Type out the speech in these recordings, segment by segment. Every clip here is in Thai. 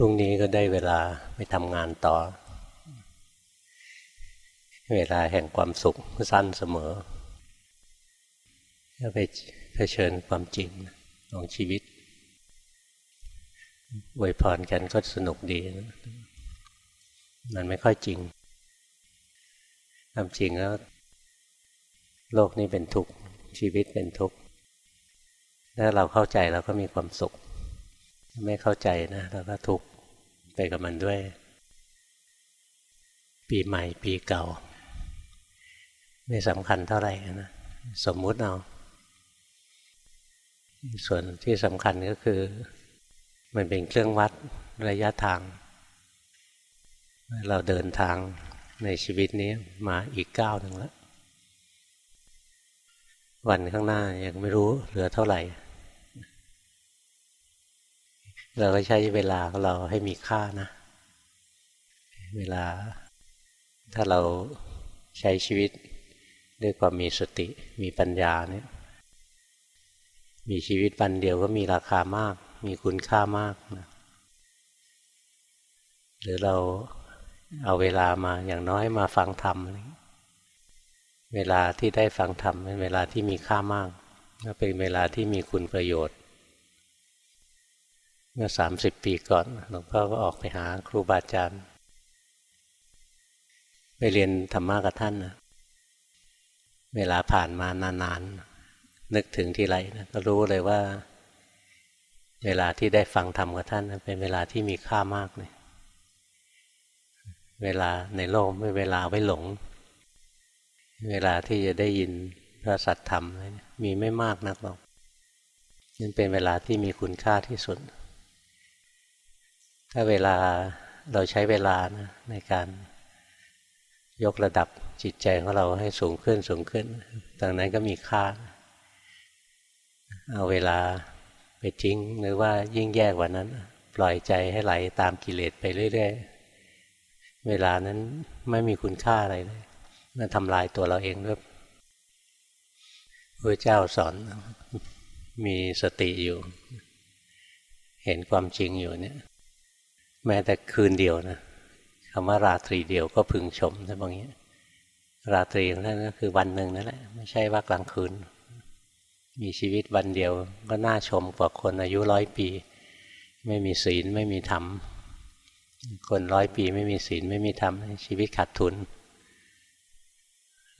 พรุ่งนี้ก็ได้เวลาไปทำงานต่อ เวลาแห่งความสุขสั้นเสมอก็ไปเผชิญความจริงของชีวิตอวยพรกันก็สนุกดีนะมันไม่ค่อยจริงความจริงแล้ว โลกนี้เป็นทุกข์ชีวิตเป็นทุกข์ถ้าเราเข้าใจเราก็มีความสุข ไม่เข้าใจนะเราก็ทุกข์ไปกับมันด้วย ปีใหม่ปีเก่า ไม่สำคัญเท่าไหร่นะสมมุติเอา ส่วนที่สำคัญก็คือ มันเป็นเครื่องวัดระยะทาง เราเดินทางในชีวิตนี้มาอีกก้าวหนึ่งแล้ววันข้างหน้ายังไม่รู้เหลือเท่าไหร่ เราก็ใช้เวลาของเราให้มีค่านะ เวลา ถ้าเราใช้ชีวิตด้วยความมีสติมีปัญญาเนี่ยมีชีวิตวันเดียวก็มีราคามาก มีคุณค่ามากนะหรือเราเอาเวลามาอย่างน้อยมาฟังธรรมเวลาที่ได้ฟังธรรมเป็นเวลาที่มีค่ามากก็เป็นเวลาที่มีคุณประโยชน์ เมื่อสามสิบปีก่อนหลวงพ่อก็ออกไปหาครูบาอาจารย์ ไปเรียนธรรมะกับท่านนะเวลาผ่านมานานๆ นึกถึงทีไรนะก็รู้เลยว่า เวลาที่ได้ฟังธรรมกับท่านเป็นเวลาที่มีค่ามากเลยเวลาในโลกไม่เวลาไว้หลง เวลาที่จะได้ยินพระสัทธรรมมีไม่มากนักหรอกนั่นเป็นเวลาที่มีคุณค่าที่สุด ถ้าเวลาเราใช้เวลานะในการยกระดับจิตใจของเราให้สูงขึ้นสูงขึ้นดังนั้นก็มีค่า เอาเวลาไปทิ้งหรือว่ายิ่งแย่กว่านั้น ปล่อยใจให้ไหลตามกิเลสไปเรื่อยๆ เวลานั้นไม่มีคุณค่าอะไรเลยมันทำลายตัวเราเองด้วยพระเจ้าสอนมีสติอยู่ เห็นความจริงอยู่เนี่ย แม้แต่คืนเดียวนะคำว่าราตรีเดียวก็พึงชมท่านบอกอย่างทีราตรีนั่นก็คือวันหนึ่งนั่นแหละไม่ใช่ว่ากลางคืน มีชีวิตวันเดียวก็น่าชมกว่าคนอายุร้อยปี ไม่มีศีลไม่มีธรรม คนร้อยปีไม่มีศีลไม่มีธรรมชีวิตขาดทุน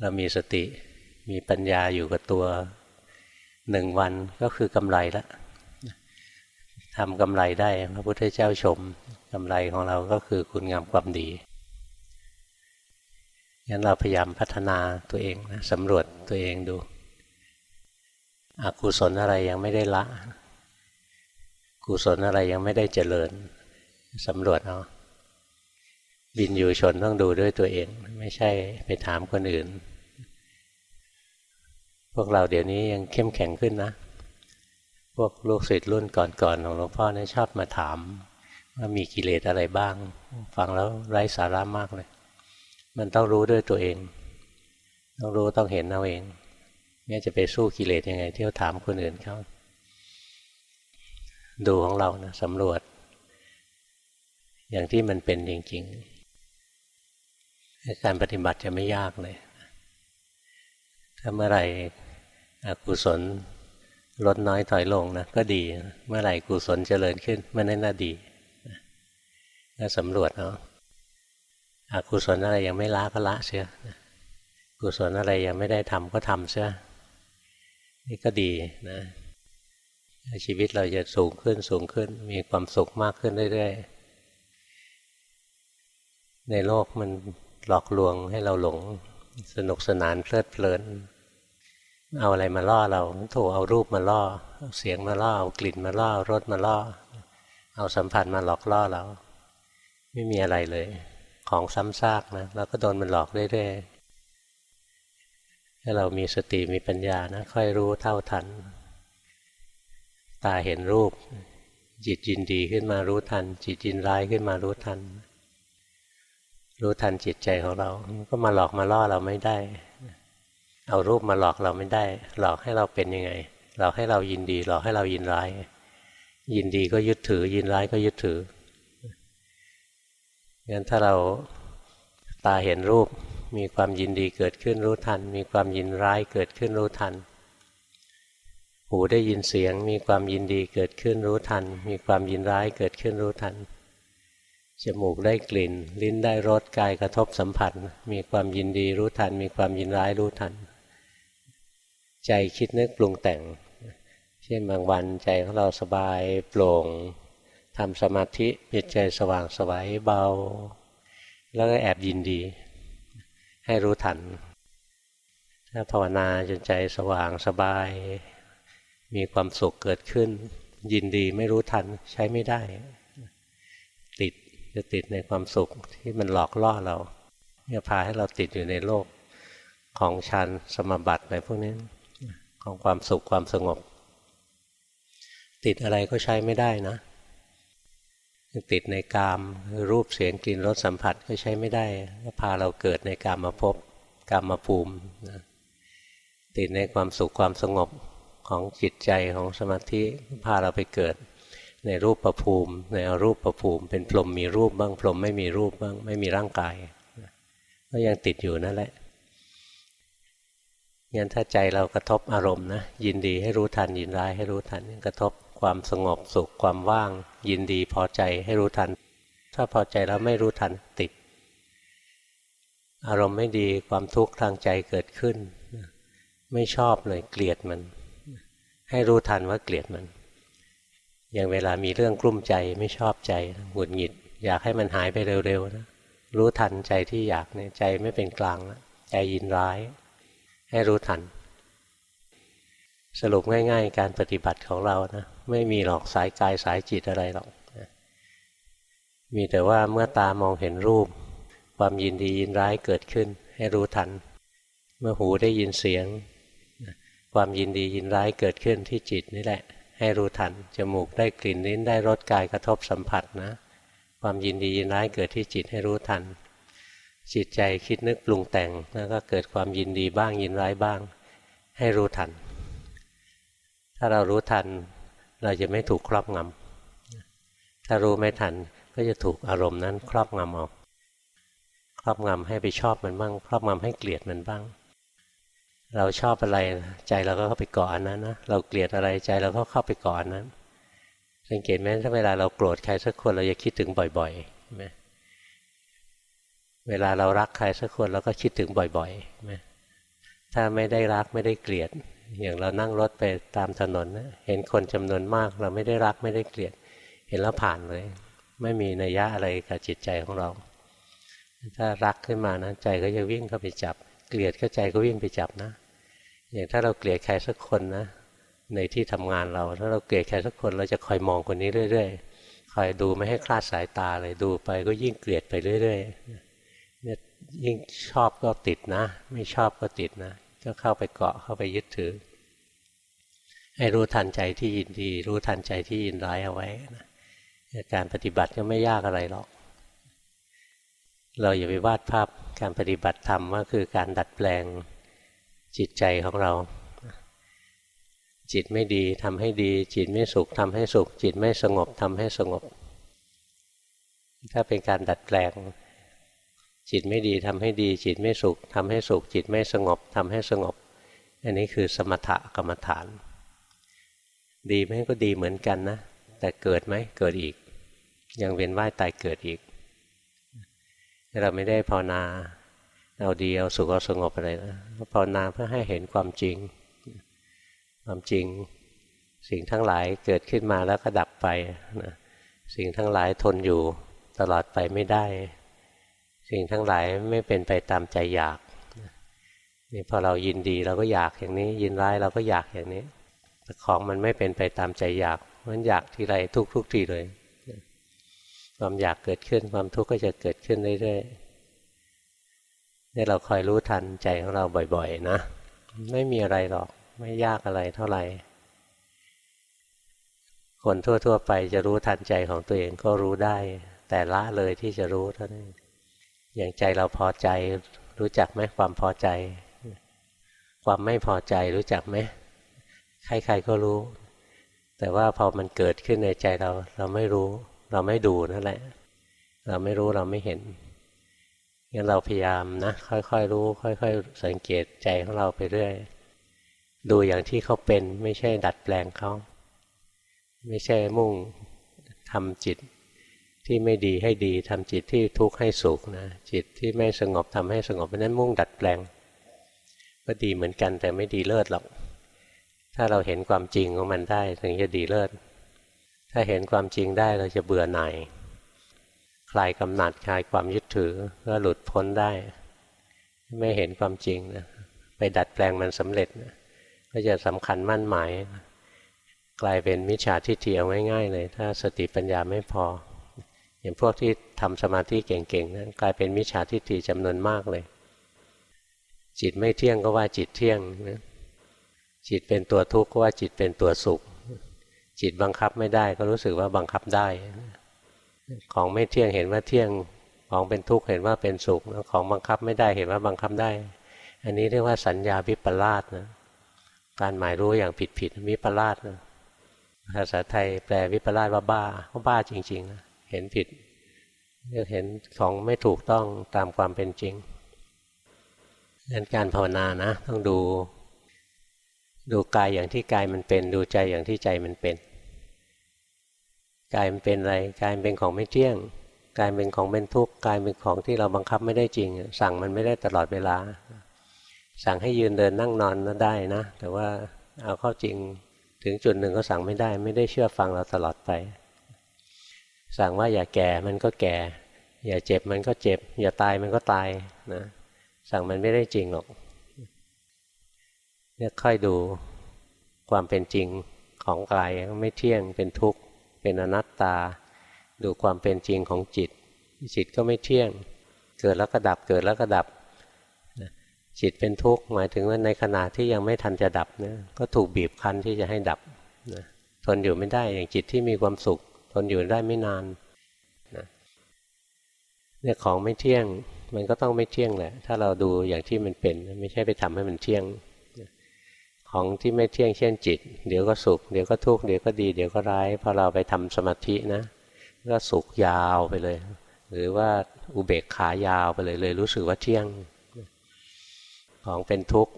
เรามีสติมีปัญญาอยู่กับตัวหนึ่งวันก็คือกำไรละ ทำกำไรได้พระพุทธเจ้าชมกำไรของเราก็คือคุณงามความดีงั้นเราพยายามพัฒนาตัวเองนะสำรวจตัวเองดู อกุศลอะไรยังไม่ได้ละ กุศลอะไรยังไม่ได้เจริญสำรวจเอาบินอยู่ชนต้องดูด้วยตัวเอง ไม่ใช่ไปถามคนอื่น พวกเราเดี๋ยวนี้ยังเข้มแข็งขึ้นนะ พวกลูกศิษย์รุ่นก่อนๆของหลวงพ่อเนี่ยชอบมาถามว่ามีกิเลสอะไรบ้าง ฟังแล้วไร้สาระมากเลย มันต้องรู้ด้วยตัวเอง ต้องรู้ต้องเห็นเอาเองเนี่ยจะไปสู้กิเลสยังไง เที่ยวถามคนอื่นเขาดูของเรานะสำรวจ อย่างที่มันเป็นจริงๆการปฏิบัติจะไม่ยากเลย ถ้าเมื่อไหร่อกุศล ลดน้อยถอยลงนะก็ดี เมื่อไหร่กุศลเจริญขึ้นเมื่อนั้นน่าดีก็สำรวจเนาะอกุศลอะไรยังไม่ละก็ละเสียกุศลอะไรยังไม่ได้ทำก็ทำเสียนี่ก็ดีนะชีวิตเราจะสูงขึ้นสูงขึ้น มีความสุขมากขึ้นเรื่อยๆในโลกมันหลอกลวงให้เราหลง สนุกสนานเพลิดเพลิน เอาอะไรมาล่อเราถูกเอารูปมาล่อเอาเสียงมาล่อเอากลิ่นมาล่อรสมาล่อ เอาสัมผัสมาหลอกล่อเรา ไม่มีอะไรเลย ของซ้ำซากนะเราก็โดนมันหลอกเรื่อยๆถ้าเรามีสติมีปัญญานะค่อยรู้เท่าทัน ตาเห็นรูป จิตยินดีขึ้นมารู้ทัน จิตยินร้ายขึ้นมารู้ทัน รู้ทันจิตใจของเรา ก็มาหลอกมาล่อเราไม่ได้ เอารูปมาหลอกเราไม่ได้ หลอกให้เราเป็นยังไง หลอกให้เรายินดี หลอกให้เรายินร้าย ยินดีก็ยึดถือ ยินร้ายก็ยึดถืองั้นถ้าเราตาเห็นรูปมีความยินดีเกิดขึ้นรู้ทัน มีความยินร้ายเกิดขึ้นรู้ทัน หูได้ยินเสียง มีความยินดีเกิดขึ้นรู้ทัน มีความยินร้ายเกิดขึ้นรู้ทันจมูกได้กลิ่น ลิ้นได้รสกายกระทบสัมผัส มีความยินดีรู้ทัน มีความยินร้ายรู้ทัน ใจคิดนึกปรุงแต่ง เช่นบางวันใจของเราสบายโปร่งทำสมาธิจิตใจสว่างสวัยเบา แล้วก็แอบยินดี ให้รู้ทัน ถ้าภาวนาจนใจสว่างสบาย มีความสุขเกิดขึ้น ยินดีไม่รู้ทันใช้ไม่ได้ ติดจะติดในความสุขที่มันหลอกล่อเราจะพาให้เราติดอยู่ในโลกของฌานสมบัติอะไรพวกนี้ ของความสุขความสงบ ติดอะไรก็ใช้ไม่ได้นะติดในกามรูปเสียงกลิ่นรสสัมผัสก็ใช้ไม่ได้ก็พาเราเกิดในกามมาพบกามมาภูมินะติดในความสุขความสงบของจิตใจของสมาธิพาเราไปเกิดในรูปประภูมิ ในอรูปประภูมิ เป็นพรหมมีรูปบ้างพรหมไม่มีรูปบ้างไม่มีร่างกายก็ยังติดอยู่นั่นแหละ งั้นถ้าใจเรากระทบอารมณ์นะยินดีให้รู้ทันยินร้ายให้รู้ทันกระทบความสงบสุขความว่าง ยินดีพอใจให้รู้ทัน ถ้าพอใจแล้วไม่รู้ทันติด อารมณ์ไม่ดีความทุกข์ทางใจเกิดขึ้น ไม่ชอบเลยเกลียดมัน ให้รู้ทันว่าเกลียดมัน อย่างเวลามีเรื่องกลุ้มใจไม่ชอบใจหงุดหงิด อยากให้มันหายไปเร็วๆนะรู้ทันใจที่อยากเนี่ยใจไม่เป็นกลางแล้วใจยินร้าย ให้รู้ทัน สรุปง่าย ๆ การปฏิบัติของเรานะไม่มีหรอกสายกายสายจิตอะไรหรอกมีแต่ว่าเมื่อตามองเห็นรูป ความยินดียินร้ายเกิดขึ้น ให้รู้ทัน เมื่อหูได้ยินเสียง ความยินดียินร้ายเกิดขึ้นที่จิตนี่แหละ ให้รู้ทันจมูกได้กลิ่นลิ้นได้รสกายกระทบสัมผัสนะ ความยินดียินร้ายเกิดที่จิตให้รู้ทัน จิตใจคิดนึกปรุงแต่งแล้วก็เกิดความยินดีบ้างยินร้ายบ้าง ให้รู้ทัน ถ้าเรารู้ทัน เราจะไม่ถูกครอบงำถ้ารู้ไม่ทันก็จะถูกอารมณ์นั้นครอบงำเอาครอบงำให้ไปชอบมันบ้าง ครอบงำให้เกลียดมันบ้าง เราชอบอะไรใจเราก็เข้าไปเกาะอันนั้นนะเราเกลียดอะไรใจเราก็เข้าไปเกาะอันนั้นสังเกตไหมถ้าเวลาเราโกรธใครสักคนเราจะคิดถึงบ่อยๆไหม เวลาเรารักใครสักคนเราก็คิดถึงบ่อยๆไหมถ้าไม่ได้รักไม่ได้เกลียด อย่างเรานั่งรถไปตามถนนนะเห็นคนจำนวนมากเราไม่ได้รักไม่ได้เกลียด เห็นแล้วผ่านเลย ไม่มีนัยยะอะไรกับจิตใจของเรา ถ้ารักขึ้นมานะใจก็จะวิ่งเข้าไปจับ เกลียดก็ใจก็วิ่งไปจับนะ อย่างถ้าเราเกลียดใครสักคนนะ ในที่ทำงานเรา ถ้าเราเกลียดใครสักคนเราจะคอยมองคนนี้เรื่อย ๆ คอยดูไม่ให้คลาดสายตาเลยดูไปก็ยิ่งเกลียดไปเรื่อย ๆ ยิ่งชอบก็ติดนะ ไม่ชอบก็ติดนะ ก็เข้าไปเกาะเข้าไปยึดถือ ให้รู้ทันใจที่ยินดี รู้ทันใจที่ยินร้ายเอาไว้นะการปฏิบัติก็ไม่ยากอะไรหรอก เราอย่าไปวาดภาพการปฏิบัติธรรมว่าคือการดัดแปลงจิตใจของเรา จิตไม่ดีทำให้ดี จิตไม่สุขทำให้สุข จิตไม่สงบทำให้สงบ ถ้าเป็นการดัดแปลง จิตไม่ดีทำให้ดี จิตไม่สุขทำให้สุข จิตไม่สงบทำให้สงบ อันนี้คือสมถะกรรมฐาน ดีไหมก็ดีเหมือนกันนะ แต่เกิดไหมเกิดอีก ยังเวียนว่ายตายเกิดอีก เราไม่ได้ภาวนาเอาดีเอาสุขเอาสงบอะไรนะภาวนาเพื่อให้เห็นความจริง ความจริง สิ่งทั้งหลายเกิดขึ้นมาแล้วก็ดับไปนะสิ่งทั้งหลายทนอยู่ตลอดไปไม่ได้ สิ่งทั้งหลายไม่เป็นไปตามใจอยากนี่พอเรายินดีเราก็อยากอย่างนี้ ยินร้ายเราก็อยากอย่างนี้ แต่ของมันไม่เป็นไปตามใจอยากมันอยากทีไรทุกทุกทีเลย ความอยากเกิดขึ้นความทุกข์ก็จะเกิดขึ้นเรื่อยๆนี่เราคอยรู้ทันใจของเราบ่อย ๆ นะ ไม่มีอะไรหรอกไม่ยากอะไรเท่าไหร่คนทั่ว ๆ ไปจะรู้ทันใจของตัวเองก็รู้ได้ แต่ละเลยที่จะรู้เท่านั้น อย่างใจเราพอใจรู้จักไหมความพอใจ ความไม่พอใจรู้จักไหมใครๆก็รู้ แต่ว่าพอมันเกิดขึ้นในใจเราเราไม่รู้ เราไม่ดูนั่นแหละ เราไม่รู้เราไม่เห็นงั้นเราพยายามนะค่อยๆรู้ ค่อย ๆ สังเกตใจของเราไปเรื่อย ดูอย่างที่เขาเป็นไม่ใช่ดัดแปลงเขาไม่ใช่มุ่งทำจิต ที่ไม่ดีให้ดีทำจิตที่ทุกข์ให้สุขนะจิตที่ไม่สงบทำให้สงบเพราะนั้นมุ่งดัดแปลง ก็ดีเหมือนกันแต่ไม่ดีเลิศหรอก ถ้าเราเห็นความจริงของมันได้ถึงจะดีเลิศถ้าเห็นความจริงได้เราจะเบื่อหน่ายคลายกำหนัดคลายความยึดถือก็หลุดพ้นได้ ไม่เห็นความจริงนะไปดัดแปลงมันสำเร็จนะก็จะสำคัญมั่นหมาย กลายเป็นมิจฉาทิฏฐิเอาง่ายๆเลย ถ้าสติปัญญาไม่พอ อย่างพวกที่ทำสมาธิเก่งๆนะกลายเป็นมิจฉาทิฏฐิจำนวนมากเลย จิตไม่เที่ยงก็ว่าจิตเที่ยงนะจิตเป็นตัวทุกข์ก็ว่าจิตเป็นตัวสุข จิตบังคับไม่ได้ก็รู้สึกว่าบังคับได้ ของไม่เที่ยงเห็นว่าเที่ยงของเป็นทุกข์เห็นว่าเป็นสุขของบังคับไม่ได้เห็นว่าบังคับได้ อันนี้เรียกว่าสัญญาวิปลาสนะการหมายรู้อย่างผิดผิดวิปลาสนะภาษาไทยแปลวิปลาสว่าบ้าก็บ้าจริงๆนะ เห็นผิดเห็นของไม่ถูกต้องตามความเป็นจริงดังนการภาวนานะ ต้องดู ดูกายอย่างที่กายมันเป็น ดูใจอย่างที่ใจมันเป็นกายมันเป็นอะไรกายเป็นของไม่เที่ยงกายเป็นของเป็นทุกข์กายเป็นของที่เราบังคับไม่ได้จริง สั่งมันไม่ได้ตลอดเวลา สั่งให้ยืนเดินนั่งนอนก็ได้นะ แต่ว่าเอาเข้าจริงถึงจุดหนึ่งก็สั่งไม่ได้ ไม่ได้เชื่อฟังเราตลอดไป สั่งว่าอย่าแก่มันก็แก่ อย่าเจ็บมันก็เจ็บ อย่าตายมันก็ตายนะสั่งมันไม่ได้จริงหรอกเนี่ยค่อยดูความเป็นจริงของกายไม่เที่ยงเป็นทุกข์เป็นอนัตตา ดูความเป็นจริงของจิต จิตก็ไม่เที่ยง เกิดแล้วก็ดับเกิดแล้วก็ดับจิตเป็นทุกข์หมายถึงว่าในขณะที่ยังไม่ทันจะดับเนี่ยก็ถูกบีบคั้นที่จะให้ดับนะทนอยู่ไม่ได้อย่างจิตที่มีความสุข ทนอยู่ได้ไม่นานนะเนี่ยของไม่เที่ยง มันก็ต้องไม่เที่ยงแหละ ถ้าเราดูอย่างที่มันเป็น ไม่ใช่ไปทำให้มันเที่ยง ของที่ไม่เที่ยงเช่นจิต เดี๋ยวก็สุข เดี๋ยวก็ทุกข์ เดี๋ยวก็ดี เดี๋ยวก็ร้าย พอเราไปทำสมาธินะ ก็สุขยาวไปเลย หรือว่าอุเบกขายาวไปเลยเลย รู้สึกว่าเที่ยง ของเป็นทุกข์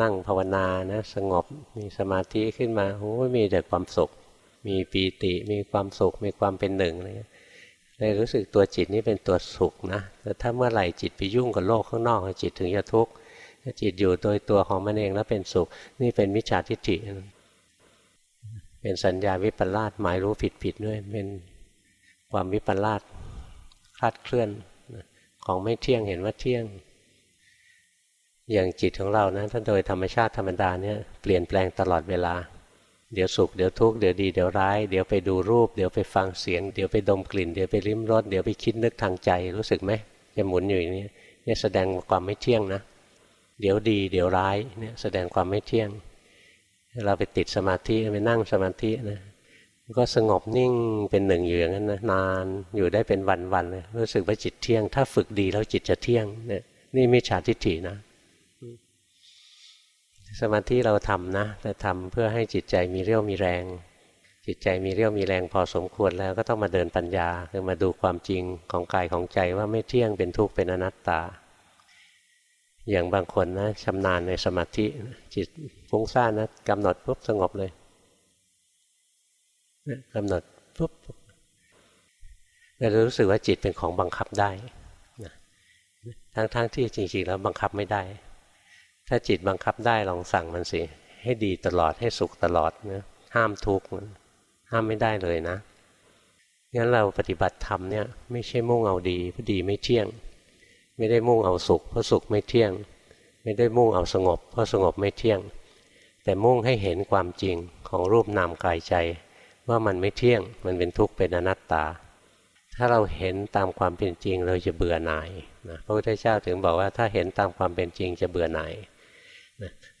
นั่งภาวนานะ สงบมีสมาธิขึ้นมาโอ้มีแต่ความสุข มีปีติมีความสุขมีความเป็นหนึ่งอะไรเงี้ยรู้สึกตัวจิตนี่เป็นตัวสุขนะแต่ถ้าเมื่อไหร่จิตไปยุ่งกับโลกข้างนอกจิตถึงจะทุกข์ถ้าจิตอยู่โดยตัวของมันเองแล้วเป็นสุข นี่เป็นมิจฉาทิฏฐิเป็นสัญญาวิปลาสหมายรู้ผิดผิดด้วย เป็นความวิปลาสคลาดเคลื่อนของไม่เที่ยงเห็นว่าเที่ยง อย่างจิตของเรานะถ้าโดยธรรมชาติธรรมดาเนี่ยเปลี่ยนแปลงตลอดเวลา เดี๋ยวสุขเดี๋ยวทุกข์เดี๋ยวดีเดี๋ยวร้ายเดี๋ยวไปดูรูป เดี๋ยวไปฟังเสียง เดี๋ยวไปดมกลิ่น เดี๋ยวไปลิ้มรสเดี๋ยวไปคิดนึกทางใจรู้สึกไหมจะหมุนอยู่อย่างนี้เนี่ยแสดงความไม่เที่ยงนะ เดี๋ยวดีเดี๋ยวร้ายเนี่ยแสดงความไม่เที่ยง เราไปติดสมาธิไปนั่งสมาธินะก็สงบนิ่งเป็นหนึ่งอยู่อย่างนั้นนะนานอยู่ได้เป็นวันๆเลยรู้สึกว่าจิตเที่ยง ถ้าฝึกดีแล้วจิตจะเที่ยงเนี่ยนี่มิจฉาทิฏฐินะ สมาธิเราทำนะแต่ทำเพื่อให้จิตใจมีเรี่ยวมีแรง จิตใจมีเรี่ยวมีแรงพอสมควรแล้วก็ต้องมาเดินปัญญาคือมาดูความจริงของกายของใจว่าไม่เที่ยงเป็นทุกข์เป็นอนัตตา อย่างบางคนนะชำนาญในสมาธิจิตฟุ้งซ่านนะกำหนดปุ๊บสงบเลยกำหนดปุ๊บเรารู้สึกว่าจิตเป็นของบังคับได้ทั้งๆทที่จริงๆแล้วบังคับไม่ได้ ถ้าจิตบังคับได้ลองสั่งมันสิ ให้ดีตลอดให้สุขตลอดนะห้ามทุกข์ห้ามไม่ได้เลยนะงั้นเราปฏิบัติธรรมเนี่ยไม่ใช่มุ่งเอาดีเพราะดีไม่เที่ยง ไม่ได้มุ่งเอาสุขเพราะสุขไม่เที่ยง ไม่ได้มุ่งเอาสงบ เพราะสงบไม่เที่ยง แต่มุ่งให้เห็นความจริงของรูปนามกายใจ ว่ามันไม่เที่ยง มันเป็นทุกข์เป็นอนัตตา ถ้าเราเห็นตามความเป็นจริงเราจะเบื่อหน่ายนะพระพุทธเจ้าถึงบอกว่าถ้าเห็นตามความเป็นจริงจะเบื่อหน่าย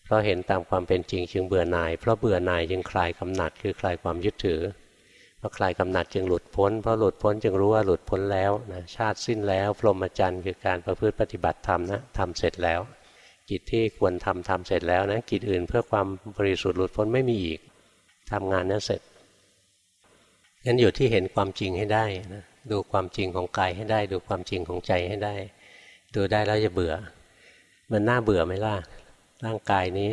เพราะเห็นตามความเป็นจริงจึงเบื่อหน่าย เพราะเบื่อหน่ายจึงคลายกำหนัดคือคลายความยึดถือเพราะคลายกำหนัดจึงหลุดพ้น เพราะหลุดพ้นจึงรู้ว่าหลุดพ้นแล้วนะชาติสิ้นแล้วพรหมจรรย์คือการประพฤติปฏิบัติธรรมนะทำเสร็จแล้ว กิจที่ควรทำทำเสร็จแล้วนะกิจอื่นเพื่อความบริสุทธิ์หลุดพ้นไม่มีอีกทำงานนั้นเสร็จงั้นอยู่ที่เห็นความจริงให้ได้นะดูความจริงของกายให้ได้ ดูความจริงของใจให้ได้ ดูได้แล้วจะเบื่อ มันน่าเบื่อไหมล่ะ ร่างกายนี้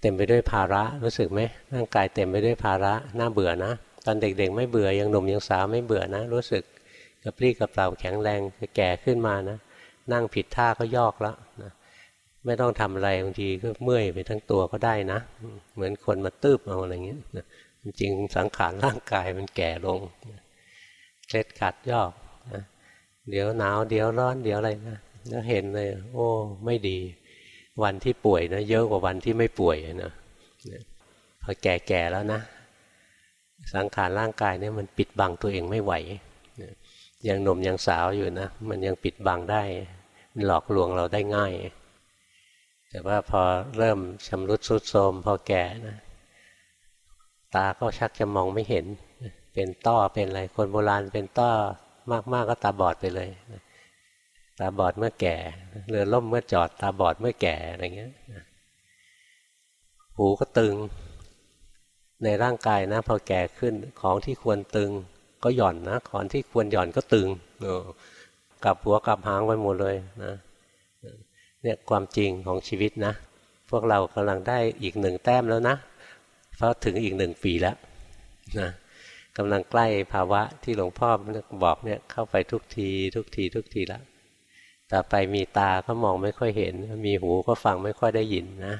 เต็มไปด้วยภาระรู้สึกไหมร่างกายเต็มไปด้วยภาระน่าเบื่อนะตอนเด็กๆ ไม่เบื่อยังหนุ่มยังสาวไม่เบื่อนะ รู้สึกกระปรี้กระเปร่าแข็งแรงแก่ขึ้นมานะ นั่งผิดท่าก็ยอกแล้วนะไม่ต้องทำอะไรบางทีก็เมื่อยไปทั้งตัวก็ได้นะ เหมือนคนมาตืบเอาอะไรเงี้ยจริงสังขารร่างกายมันแก่ลงเคล็ดขัดยอกนะเดี๋ยวหนาวเดี๋ยวร้อนเดี๋ยวอะไรนะแล้วเห็นเลย โอ้ ไม่ดี วันที่ป่วยนะเยอะกว่าวันที่ไม่ป่วยนะพอแก่ๆแล้วนะ สังขารร่างกายเนี่ยมันปิดบังตัวเองไม่ไหวยังหนุ่มยังสาวอยู่นะ มันยังปิดบังได้ มันหลอกลวงเราได้ง่าย แต่ว่าพอเริ่มชำรุดทรุดโทรมพอแก่นะ ตาก็ชักจะมองไม่เห็น เป็นต้อเป็นอะไรคนโบราณเป็นต้อมากๆก็ตาบอดไปเลย ตาบอดเมื่อแก่เรือล่มเมื่อจอด ตาบอดเมื่อแก่อะไรเงี้ยหูก็ตึง ในร่างกายนะพอแก่ขึ้นของที่ควรตึงก็หย่อนนะของที่ควรหย่อนก็ตึงกลับหัวกลับหางไปหมดเลยนะเนี่ยความจริงของชีวิตนะ พวกเรากำลังได้อีกหนึ่งแต้มแล้วนะเพราะถึงอีกหนึ่งปีแล้วนะกำลังใกล้ภาวะที่หลวงพ่อบอกเนี่ยเข้าไปทุกที ทุกที ทุกทีแล้ว ต่อไปมีตาก็มองไม่ค่อยเห็น มีหูก็ฟังไม่ค่อยได้ยินนะ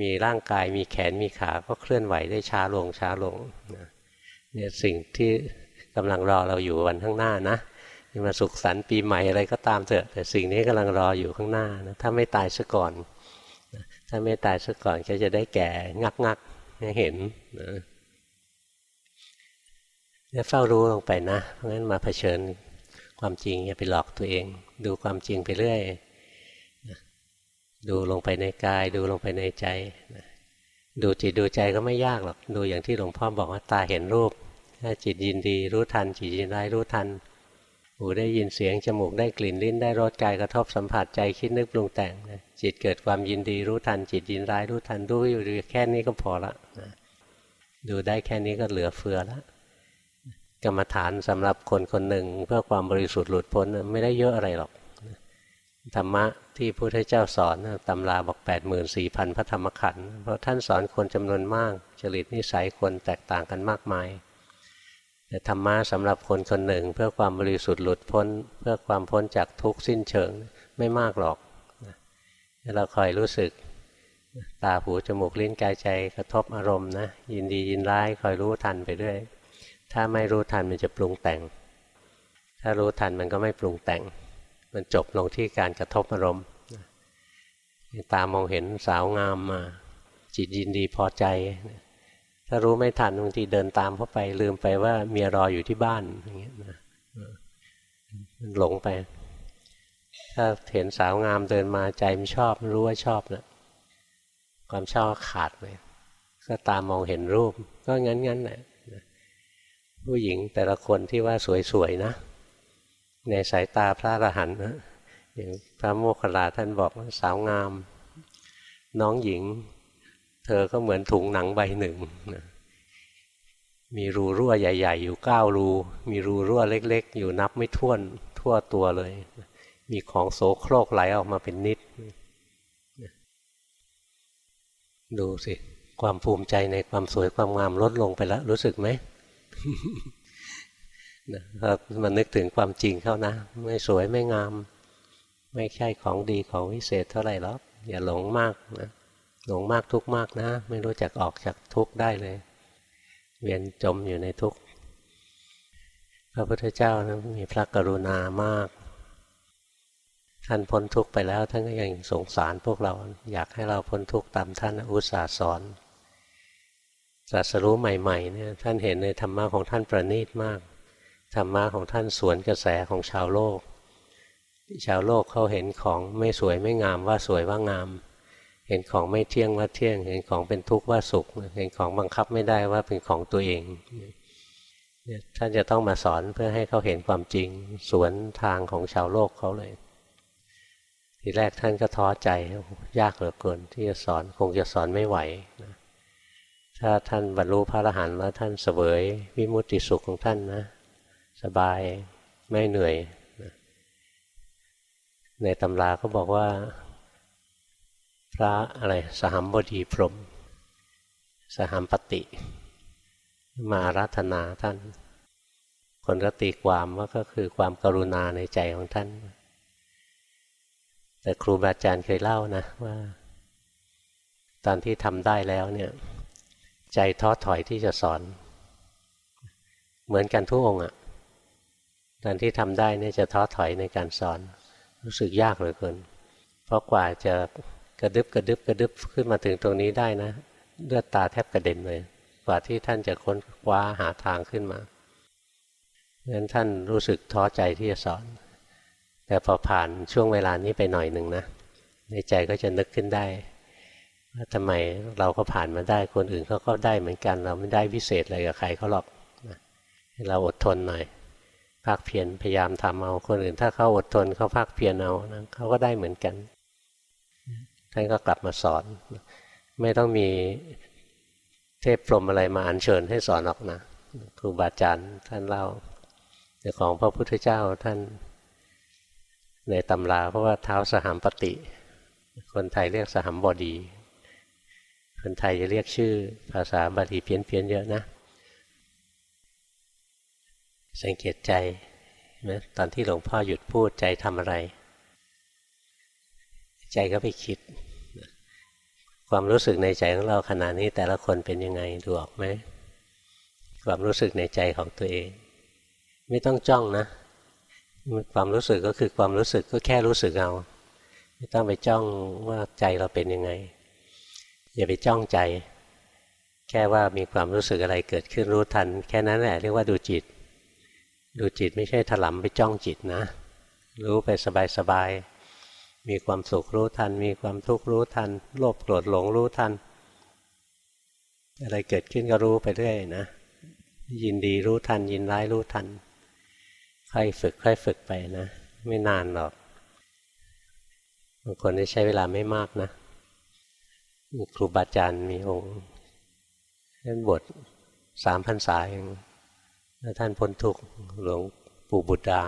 มีร่างกายมีแขนมีขาก็เคลื่อนไหวได้ช้าลงช้าลงเนี่ยสิ่งที่กำลังรอเราอยู่วันข้างหน้านะมาสุขสันต์ปีใหม่อะไรก็ตามเถอะ แต่สิ่งนี้กำลังรออยู่ข้างหน้านะถ้าไม่ตายซะก่อน ถ้าไม่ตายซะก่อนก็จะได้แก่งักงักให้เห็นนะเนี่ยเฝ้ารู้ลงไปนะ เพราะงั้นมาเผชิญความจริงอย่าไปหลอกตัวเอง ดูความจริงไปเรื่อยดูลงไปในกาย ดูลงไปในใจ ดูจิตดูใจก็ไม่ยากหรอก ดูอย่างที่หลวงพ่อบอกว่าตาเห็นรูป ถ้าจิตยินดีรู้ทัน จิตยินร้ายรู้ทัน หูได้ยินเสียง จมูกได้กลิ่น ลิ้นได้รส กายกระทบสัมผัส ใจคิดนึกปรุงแต่ง จิตเกิดความยินดีรู้ทัน จิตยินร้ายรู้ทัน ดูอยู่แค่นี้ก็พอละ ดูได้แค่นี้ก็เหลือเฟือแล้ว กรรมฐานสำหรับคนคนหนึ่งเพื่อความบริสุทธิ์หลุดพ้นไม่ได้เยอะอะไรหรอกธรรมะที่พระพุทธเจ้าสอนตำราบอก 8 4 0 0 0พระธรรมขันธ์เพราะท่านสอนคนจำนวนมาก จริตนิสัยคนแตกต่างกันมากมาย แต่ธรรมะสำหรับคนคนหนึ่งเพื่อความบริสุทธิ์หลุดพ้น เพื่อความพ้นจากทุกข์สิ้นเชิงไม่มากหรอกเราคอยรู้สึกตาหูจมูกลิ้นกายใจกระทบอารมณ์นะยินดียินร้ายคอยรู้ทันไปด้วย ถ้าไม่รู้ทันมันจะปรุงแต่ง ถ้ารู้ทันมันก็ไม่ปรุงแต่ง มันจบลงที่การกระทบอารมณ์ตามองเห็นสาวงามมา จิตยินดีพอใจ ถ้ารู้ไม่ทันบางทีเดินตามเข้าไปลืมไปว่าเมียรออยู่ที่บ้านอย่างเงี้ยนะมันหลงไป ถ้าเห็นสาวงามเดินมาใจไม่ชอบรู้ว่าชอบนะความชอบขาดเลยก็ตามมองเห็นรูป ก็งั้นงั้นแหละ ผู้หญิงแต่ละคนที่ว่าสวยๆนะ ในสายตาพระอรหันต์นะอย่างพระโมคคัลลาท่านบอกว่าสาวงาม น้องหญิง เธอก็เหมือนถุงหนังใบหนึ่งนะมีรูรั่วใหญ่ ๆ อยู่เก้ารู มีรูรั่วเล็ก ๆ อยู่นับไม่ถ้วนทั่วตัวเลย มีของโสโครกไหลออกมาเป็นนิด ดูสิ ความภูมิใจในความสวยความงามลดลงไปแล้วรู้สึกไหม นะมันนึกถึงความจริงเข้านะ ไม่สวยไม่งาม ไม่ใช่ของดีของวิเศษเท่าไหร่หรอกอย่าหลงมากนะหลงมากทุกมากนะ ไม่รู้จักออกจากทุกได้เลย เวียนจมอยู่ในทุกพระพุทธเจ้านะมีพระกรุณามาก ท่านพ้นทุกไปแล้ว ท่านก็ยังสงสารพวกเรา อยากให้เราพ้นทุกตามท่านอุตส่าห์สอน ตรัสรู้ใหม่ๆเนี่ยท่านเห็นในธรรมะของท่านประณีตมาก ธรรมะของท่านสวนกระแสของชาวโลก ชาวโลกเขาเห็นของไม่สวยไม่งามว่าสวยว่างาม เห็นของไม่เที่ยงว่าเที่ยง เห็นของเป็นทุกข์ว่าสุข เห็นของบังคับไม่ได้ว่าเป็นของตัวเองเนี่ยท่านจะต้องมาสอนเพื่อให้เขาเห็นความจริง สวนทางของชาวโลกเขาเลย ทีแรกท่านก็ท้อใจยากเหลือเกินที่จะสอนคงจะสอนไม่ไหวนะ ถ้าท่านบรรลุพระอรหันต์แล้วท่านเสวยวิมุตติสุขของท่านนะ สบายไม่เหนื่อย ในตำราเขาบอกว่า พระอะไรสหัมบดีพรม สหัมปติ มารัตนาท่าน คนก็ตีความว่าก็คือความกรุณาในใจของท่าน แต่ครูบาอาจารย์เคยเล่านะว่า ตอนที่ทำได้แล้วเนี่ย ใจท้อถอยที่จะสอน เหมือนกันทุกองค์อะตอนที่ทำได้เนี่ยจะท้อถอยในการสอน รู้สึกยากเหลือเกิน เพราะกว่าจะกระดึบกระดึบกระดึบขึ้นมาถึงตรงนี้ได้นะเลือดตาแทบกระเด็นเลย กว่าที่ท่านจะค้นคว้าหาทางขึ้นมางั้นท่านรู้สึกท้อใจที่จะสอน แต่พอผ่านช่วงเวลานี้ไปหน่อยหนึ่งนะในใจก็จะนึกขึ้นได้ ว่าทำไมเราก็ผ่านมาได้คนอื่นเขาก็ได้เหมือนกัน เราไม่ได้พิเศษอะไรกับใครเขาหรอกเราอดทนหน่อยภาคเพียรพยายามทำเอาคนอื่น ถ้าเขาอดทนเขาภาคเพียรเอานะเขาก็ได้เหมือนกันท่านก็กลับมาสอน ไม่ต้องมีเทพพรมอะไรมาอัญเชิญให้สอนออกนะครูบาอาจารย์ท่านเล่าแต่ของพระพุทธเจ้าท่านในตำราเพราะว่าเท้าสหามปติ คนไทยเรียกสหามบดี คนไทยจะเรียกชื่อภาษาบาลีเพี้ยนๆเยอะนะ สังเกตใจนะตอนที่หลวงพ่อหยุดพูดใจทำอะไร ใจก็ไปคิด ความรู้สึกในใจของเราขณะนี้แต่ละคนเป็นยังไงดูออกไหมความรู้สึกในใจของตัวเอง ไม่ต้องจ้องนะ ความรู้สึกก็คือความรู้สึกก็แค่รู้สึกเอาไม่ต้องไปจ้องว่าใจเราเป็นยังไง อย่าไปจ้องใจ แค่ว่ามีความรู้สึกอะไรเกิดขึ้นรู้ทัน แค่นั้นแหละเรียกว่าดูจิต ดูจิตไม่ใช่ถลำไปจ้องจิตนะ รู้ไปสบายๆมีความสุขรู้ทัน มีความทุกข์รู้ทัน โลภโกรธหลงรู้ทัน อะไรเกิดขึ้นก็รู้ไปเรื่อยนะ ยินดีรู้ทัน ยินร้ายรู้ทันค่อยฝึกค่อยฝึกไปนะ ไม่นานหรอกบางคนใช้เวลาไม่มากนะ ครูบาอาจารย์มีองค์ท่านบทสามพันษาเองท่านพ้นทุกข์หลวงปู่บุตรดา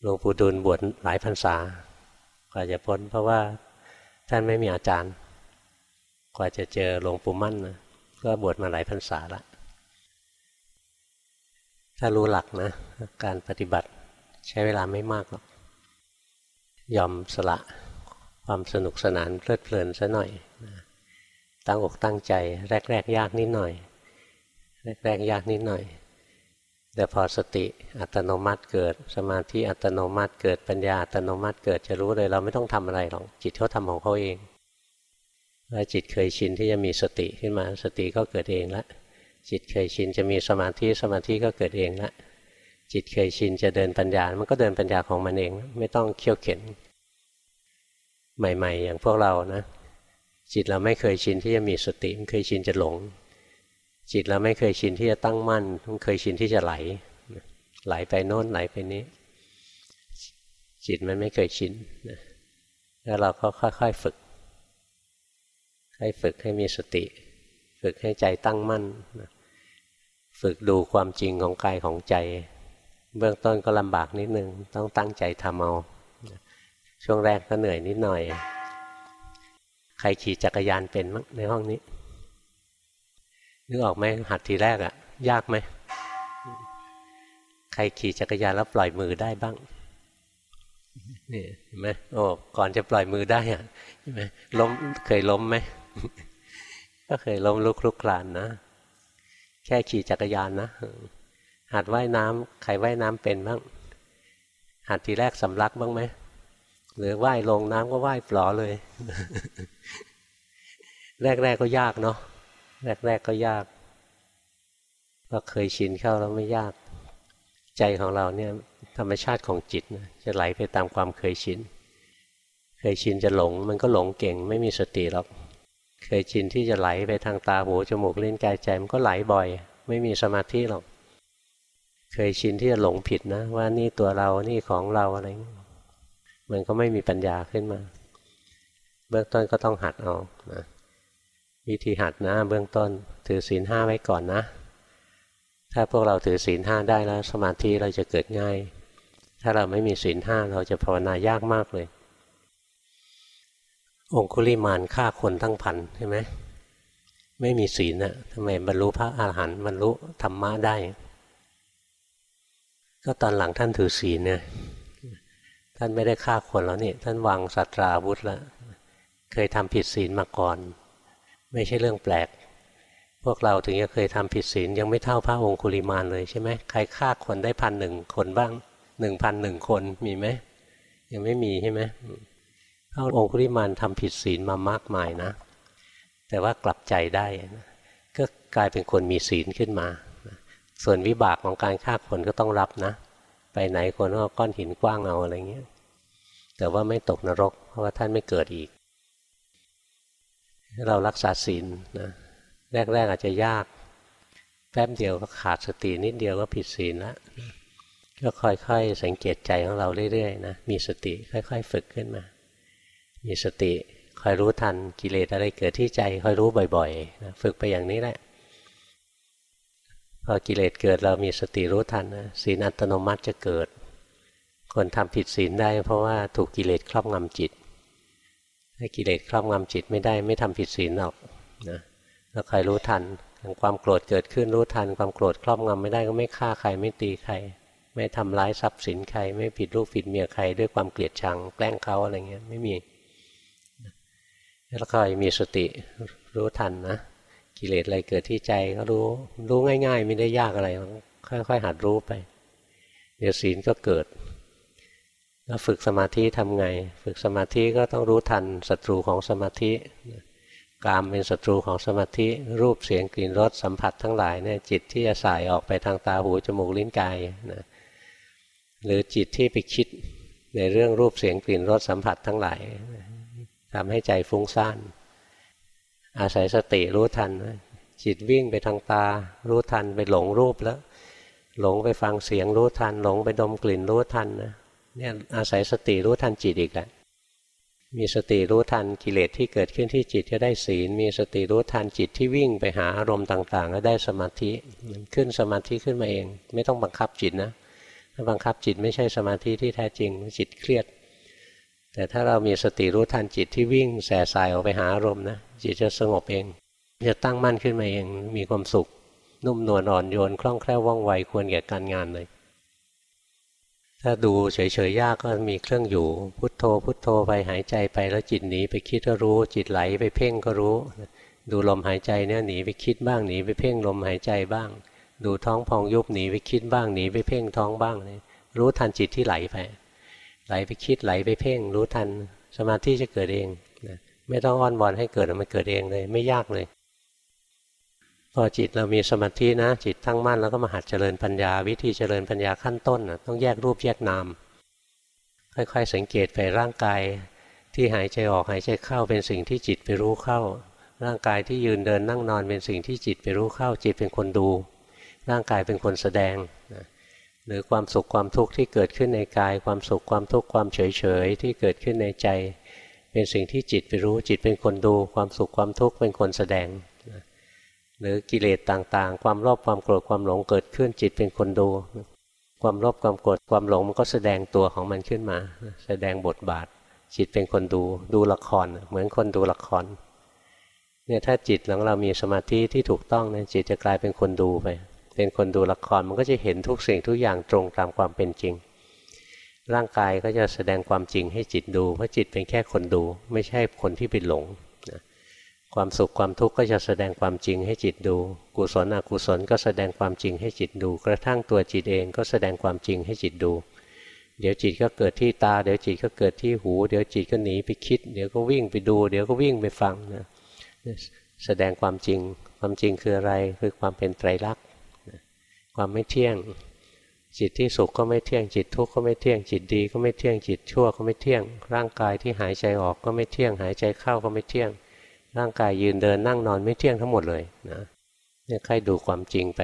หลวงปู่ดูลบวชหลายพรรษากว่าจะพ้น เพราะว่าท่านไม่มีอาจารย์ กว่าจะเจอหลวงปู่มั่นนะก็บวชมาหลายพรรษาละถ้ารู้หลักนะ การปฏิบัติใช้เวลาไม่มากหรอกยอมสละ ความสนุกสนานเพลิดเพลินซะหน่อย ตั้งอกตั้งใจ แรก ๆ ยากนิดหน่อย แรก ๆ ยากนิดหน่อย แต่พอสติอัตโนมัติเกิด สมาธิอัตโนมัติเกิดปัญญาอัตโนมัติเกิดจะรู้เลย เราไม่ต้องทำอะไรหรอกจิตเขาทำของเขาเองว่าจิตเคยชินที่จะมีสติขึ้นมาสติก็เกิดเองละจิตเคยชินจะมีสมาธิสมาธิก็เกิดเองละจิตเคยชินจะเดินปัญญา มันก็เดินปัญญาของมันเอง ไม่ต้องเคี่ยวเข็น ใหม่ ๆ อย่างพวกเรานะ จิตเราไม่เคยชินที่จะมีสติมันเคยชินจะหลง จิตเราไม่เคยชินที่จะตั้งมั่นมันเคยชินที่จะไหล ไหลไปโน้นไหลไปนี้ จิตมันไม่เคยชินแล้วเราก็ค่อยๆฝึก ให้ฝึกให้มีสติ ฝึกให้ใจตั้งมั่นฝึกดูความจริงของกายของใจ เบื้องต้นก็ลำบากนิดนึง ต้องตั้งใจทำเอา ช่วงแรกก็เหนื่อยนิดหน่อย ใครขี่จักรยานเป็นมั้งในห้องนี้ นึกออกไหมหัดทีแรกอะยากไหม ใครขี่จักรยานแล้วปล่อยมือได้บ้างนี่เห็นไหมโอ้ก่อนจะปล่อยมือได้อะใช่ไหมล้มเคยล้มไหมก็เคยล้มลุกคลุกคลานนะ แค่ขี่จักรยานนะ หัดว่ายน้ำใครว่ายน้ำเป็นบ้าง หัดทีแรกสำลักบ้างไหม หรือว่ายลงน้ำก็ว่ายปลอเลย แรกๆกก็ยากเนาะแรกๆกก็ยากพอเคยชินเข้าแล้วไม่ยาก ใจของเราเนี่ย ธรรมชาติของจิตนะจะไหลไปตามความเคยชิน เคยชินจะหลง มันก็หลงเก่ง ไม่มีสติหรอก เคยชินที่จะไหลไปทางตาหูจมูกเล่นกายใจมันก็ไหลบ่อย ไม่มีสมาธิหรอก เคยชินที่จะหลงผิดนะ ว่านี่ตัวเรานี่ของเราอะไร มันก็ไม่มีปัญญาขึ้นมา เบื้องต้นก็ต้องหัดเอานะวิธีหัดนะ เบื้องต้นถือศีลห้าไว้ก่อนนะ ถ้าพวกเราถือศีลห้าได้แล้ว สมาธิเราจะเกิดง่าย ถ้าเราไม่มีศีลห้าเราจะภาวนายากมากเลย องคุลิมานฆ่าคนทั้งพันใช่ไหมไม่มีศีลน่ะทำไมบรรลุพระอาหารหันต์บรรลุธรรมะได้ ก็ตอนหลังท่านถือศีลเนี่ย ท่านไม่ได้ฆ่าคนแล้วนี่ท่านวางสัตราวุธแล้วเคยทำผิดศีลมาก่อน ไม่ใช่เรื่องแปลก พวกเราถึงจะเคยทำผิดศีลยังไม่เท่าพระองคุลิมานเลยใช่ไหมใครฆ่าคนได้พันหนึ่งคนบ้างหนึ่งพันหนึ่งคนมีไหมยังไม่มีใช่ไหมพระองคุลิมานทำผิดศีลมามากมายนะ แต่ว่ากลับใจได้นะก็กลายเป็นคนมีศีลขึ้นมา ส่วนวิบากของการฆ่าคนก็ต้องรับนะ ไปไหนคนก็ก้อนหินกว้างเอาอะไรเงี้ย แต่ว่าไม่ตกนรก เพราะว่าท่านไม่เกิดอีก เรารักษาศีลนะแรก ๆ อาจจะยากแป๊บเดียวก็ขาดสตินิดเดียวก็ผิดศีลแล้วก็ค่อยๆสังเกตใจของเราเรื่อยๆนะมีสติค่อย ๆ ฝึกขึ้นมา มีสติคอยรู้ทันกิเลสอะไรเกิดที่ใจคอยรู้บ่อยๆนะฝึกไปอย่างนี้แหละพอกิเลสเกิดเรามีสติรู้ทันนะศีลอัตโนมัติจะเกิด คนทำผิดศีลได้ เพราะว่าถูกกิเลสครอบงำจิต ถ้ากิเลสครอบงำจิตไม่ได้ไม่ทำผิดศีลหรอกนะแล้วใครรู้ทันความโกรธเกิดขึ้นรู้ทัน ความโกรธครอบงำไม่ได้ก็ไม่ฆ่าใครไม่ตีใคร ไม่ทำร้ายทรัพย์สินใคร ไม่ผิดลูกผิดเมียใคร ด้วยความเกลียดชังแกล้งเขาอะไรเงี้ยไม่มีแล้วคอยมีสติรู้ทันนะกิเลสอะไรเกิดที่ใจก็รู้รู้ง่าย ๆ ไม่ได้ยากอะไรค่อยๆหัดรู้ไป เดี๋ยวศีลก็เกิด แล้วฝึกสมาธิทำไง ฝึกสมาธิก็ต้องรู้ทันศัตรูของสมาธิกามเป็นศัตรูของสมาธิ รูปเสียงกลิ่นรสสัมผัสทั้งหลายเนี่ยจิตที่จะสายออกไปทางตาหูจมูกลิ้นกายนะหรือจิตที่ไปคิดในเรื่องรูปเสียงกลิ่นรสสัมผัสทั้งหลายทำให้ใจฟุ้งซ่าน อาศัยสติรู้ทัน จิตวิ่งไปทางตา รู้ทันไปหลงรูปแล้ว หลงไปฟังเสียงรู้ทัน หลงไปดมกลิ่นรู้ทันนะ เนี่ยอาศัยสติรู้ทันจิตอีกแหละมีสติรู้ทันกิเลสที่เกิดขึ้นที่จิตก็ได้ศีล มีสติรู้ทันจิตที่วิ่งไปหาอารมณ์ต่าง ๆ ก็ได้สมาธิมันขึ้นสมาธิขึ้นมาเอง ไม่ต้องบังคับจิตนะถ้าบังคับจิตไม่ใช่สมาธิที่แท้จริงจิตเครียด แต่ถ้าเรามีสติรู้ทันจิตที่วิ่งแส่สายออกไปหาอารมณ์นะจิตจะสงบเอง จะตั้งมั่นขึ้นมาเองมีความสุข นุ่มนวลอ่อนโยนคล่องแคล่วว่องไวควรแก่การงานเลย ถ้าดูเฉยๆยากก็มีเครื่องอยู่ พุทโธ พุทโธไปหายใจไปแล้วจิตหนีไปคิดก็รู้ จิตไหลไปเพ่งก็รู้ ดูลมหายใจเนี่ยหนีไปคิดบ้างหนีไปเพ่งลมหายใจบ้าง ดูท้องพองยุบหนีไปคิดบ้างหนีไปเพ่งท้องบ้างรู้ทันจิตที่ไหลไป ไหลไปคิดไหลไปเพ่ง รู้ทันสมาธิจะเกิดเองไม่ต้องอ้อนวอนให้เกิดมันเกิดเองเลย ไม่ยากเลย พอจิตเรามีสมาธินะ จิตตั้งมั่นแล้วก็มาหัดเจริญปัญญา วิธีเจริญปัญญาขั้นต้นต้องแยกรูปแยกนาม ค่อยๆ สังเกตไปร่างกายที่หายใจออกหายใจเข้าเป็นสิ่งที่จิตไปรู้เข้า ร่างกายที่ยืนเดินนั่งนอนเป็นสิ่งที่จิตไปรู้เข้า จิตเป็นคนดู ร่างกายเป็นคนแสดงหรือความสุขความทุกข์ที่เกิดขึ้นในกาย ความสุขความทุกข์ความเฉยเฉยที่เกิดขึ้นในใจ เป็นสิ่งที่จิตไปรู้จิตเป็นคนดู ความสุขความทุกข์เป็นคนแสดง หรือกิเลสต่างๆ ความโลภความโกรธความหลงเกิดขึ้นจิตเป็นคนดู ความโลภความโกรธความหลงมันก็แสดงตัวของมันขึ้นมา แสดงบทบาท จิตเป็นคนดู ดูละคร เหมือนคนดูละครเนี่ยถ้าจิตของเรามีสมาธิที่ถูกต้องเนี่ยจิตจะกลายเป็นคนดูไป เป็นคนดูละครมันก็จะเห็นทุกสิ่งทุกอย่างตรงตามความเป็นจริง ร่างกายก็จะแสดงความจริงให้จิตดูเพราะจิตเป็นแค่คนดู ไม่ใช่คนที่ไปหลง ความสุขความทุกข์ก็จะแสดงความจริงให้จิตดู กุศลอกุศลก็แสดงความจริงให้จิตดู กระทั่งตัวจิตเองก็แสดงความจริงให้จิตดู เดี๋ยวจิตก็เกิดที่ตา เดี๋ยวจิตก็เกิดที่หู เดี๋ยวจิตก็หนีไปคิด เดี๋ยวก็วิ่งไปดู เดี๋ยวก็วิ่งไปฟังนะแสดงความจริง ความจริงคืออะไร คือความเป็นไตรลักษณ์ ความไม่เที่ยง จิตที่สุขก็ไม่เที่ยง จิตทุกข์ก็ไม่เที่ยง จิตดีก็ไม่เที่ยง จิตชั่วก็ไม่เที่ยง ร่างกายที่หายใจออกก็ไม่เที่ยง หายใจเข้าก็ไม่เที่ยง ร่างกายยืนเดินนั่งนอนไม่เที่ยงทั้งหมดเลยนะเนี่ยใครดูความจริงไป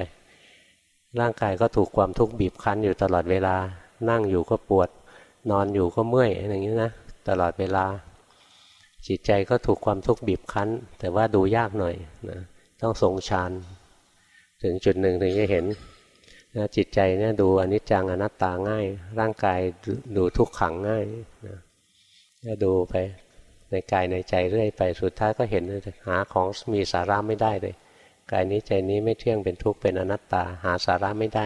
ร่างกายก็ถูกความทุกข์บีบคั้นอยู่ตลอดเวลา นั่งอยู่ก็ปวด นอนอยู่ก็เมื่อยอย่างนี้นะตลอดเวลา จิตใจก็ถูกความทุกข์บีบคั้น แต่ว่าดูยากหน่อยนะต้องทรงฌานถึงจุดหนึ่งถึงจะเห็นนะจิตใจเนี่ยดูอนิจจังอนัตตาง่าย ร่างกายดูทุกขังง่ายนะดูไป ในกายในใจเรื่อยไปสุดท้ายก็เห็นหาของมีสาระไม่ได้เลยกายนี้ใจนี้ไม่เที่ยงเป็นทุกข์เป็นอนัตตา หาสาระไม่ได้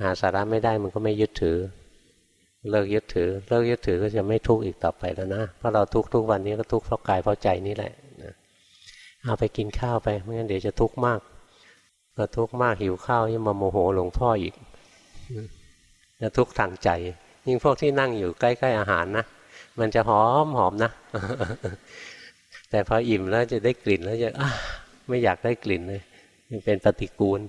หาสาระไม่ได้มันก็ไม่ยึดถือ เลิกยึดถือ เลิกยึดถือก็จะไม่ทุกข์อีกต่อไปแล้วนะเพราะเราทุกทุกวันนี้ก็ทุกข์เพราะกายเพราะใจนี่แหละเอาไปกินข้าวไปไม่งั้นเดี๋ยวจะทุกข์มากพอทุกข์มากหิวข้าวยิ่งมาโมโหหลวงพ่ออีกจะทุกข์ทางใจ ยิ่งพวกที่นั่งอยู่ใกล้ ๆ อาหารนะ มันจะหอมหอมนะ แต่พออิ่มแล้วจะได้กลิ่นแล้วจะไม่อยากได้กลิ่นเลยมันเป็นปฏิกูล